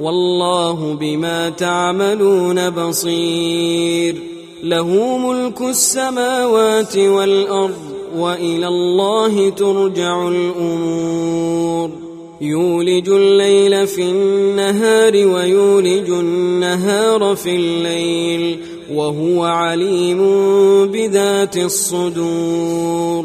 والله بما تعملون بصير. له ملك السماوات والأرض وإلى الله ترجع الأمور. يولج الليل في النهار ويولج النهار في الليل وهو عليم بذات الصدور.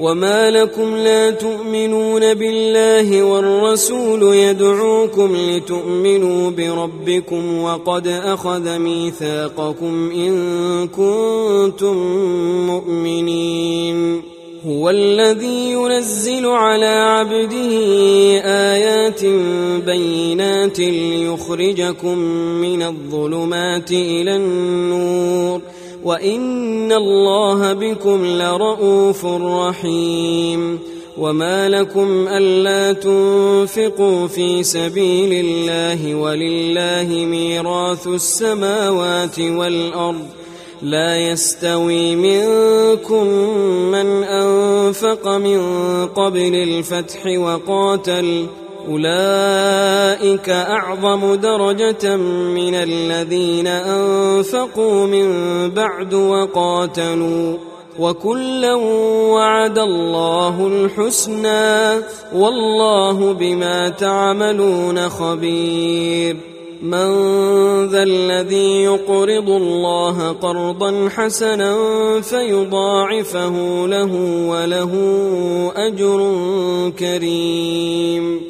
وما لكم لا تؤمنون بالله والرسول يدعوكم لتؤمنوا بربكم وقد اخذ ميثاقكم ان كنتم مؤمنين. هو الذي ينزل على عبده ايات بينات ليخرجكم من الظلمات إلى النور. وان الله بكم لرءوف رحيم وما لكم الا تنفقوا في سبيل الله ولله ميراث السماوات والارض لا يستوي منكم من انفق من قبل الفتح وقاتل أولئك أعظم درجة من الذين أنفقوا من بعد وقاتلوا وكلا وعد الله الحسنى والله بما تعملون خبير. من ذا الذي يقرض الله قرضا حسنا فيضاعفه له وله أجر كريم.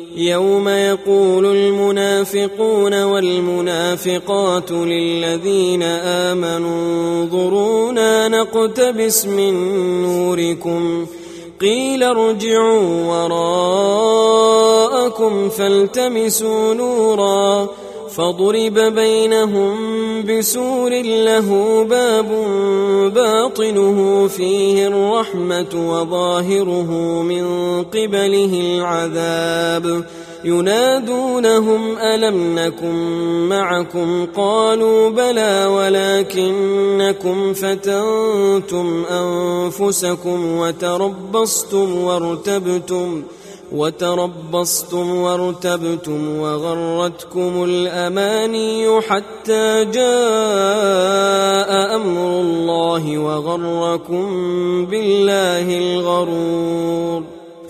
يوم يقول المنافقون والمنافقات للذين آمنوا انظرونا نقتبس من نوركم. قيل ارجعوا وراءكم فالتمسوا نورا. فضرب بينهم بسور له باب باطنه فيه الرحمة وظاهره من قبله العذاب. ينادونهم ألم نكن معكم؟ قالوا بلى ولكنكم فتنتم أنفسكم وتربصتم وارتبتم. وتربصتم وارتبتم وغرتكم الأماني حتى جاء أمر الله وغركم بالله الغرور.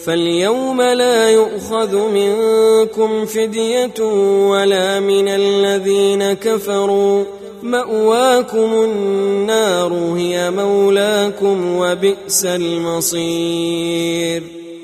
فاليوم لا يؤخذ منكم فدية ولا من الذين كفروا. مأواكم النار هي مولاكم وبئس المصير.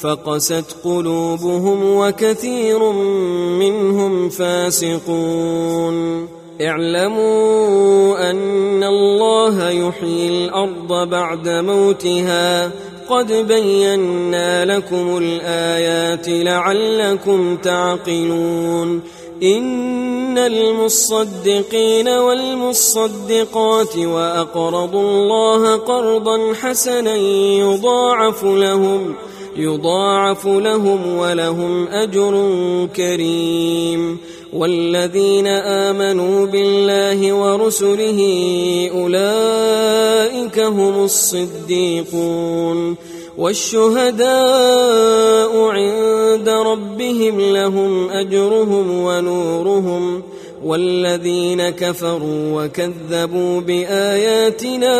فقست قلوبهم وكثير منهم فاسقون. اعلموا أن الله يحيي الأرض بعد موتها. قد بينا لكم الآيات لعلكم تعقلون. إن المصدقين والمصدقات وأقرضوا الله قرضا حسنا يضاعف لهم. يضاعف لهم ولهم أجر كريم. والذين آمنوا بالله ورسله أولئك هم الصديقون. والشهداء عند ربهم لهم أجرهم ونورهم. والذين كفروا وكذبوا بآياتنا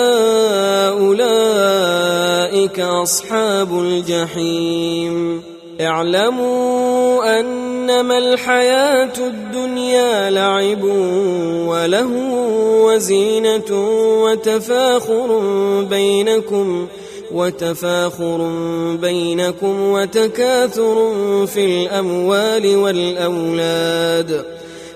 أولئك أصحاب الجحيم. اعلموا أنما الحياة الدنيا لعب وله وزينة وتفاخر بينكم وتفاخر بينكم وتكاثر في الأموال والأولاد.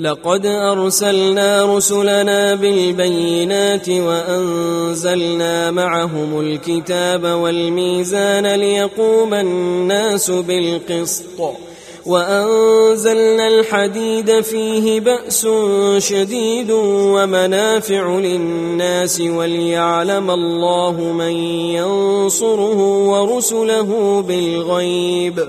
لقد أرسلنا رسلنا بالبينات وأنزلنا معهم الكتاب والميزان ليقوم الناس بالقسط وأنزلنا الحديد فيه بأس شديد ومنافع للناس وليعلم الله من ينصره ورسله بالغيب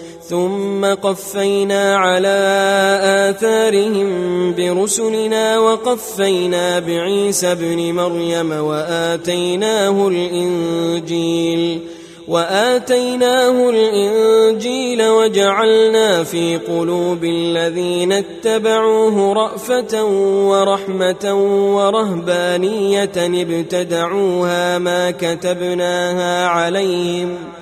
ثم قفينا على آثارهم برسلنا وقفينا بعيسى ابن مريم وآتيناه الإنجيل وآتيناه الإنجيل وجعلنا في قلوب الذين اتبعوه رأفة ورحمة ورهبانية ابتدعوها ما كتبناها عليهم ۖ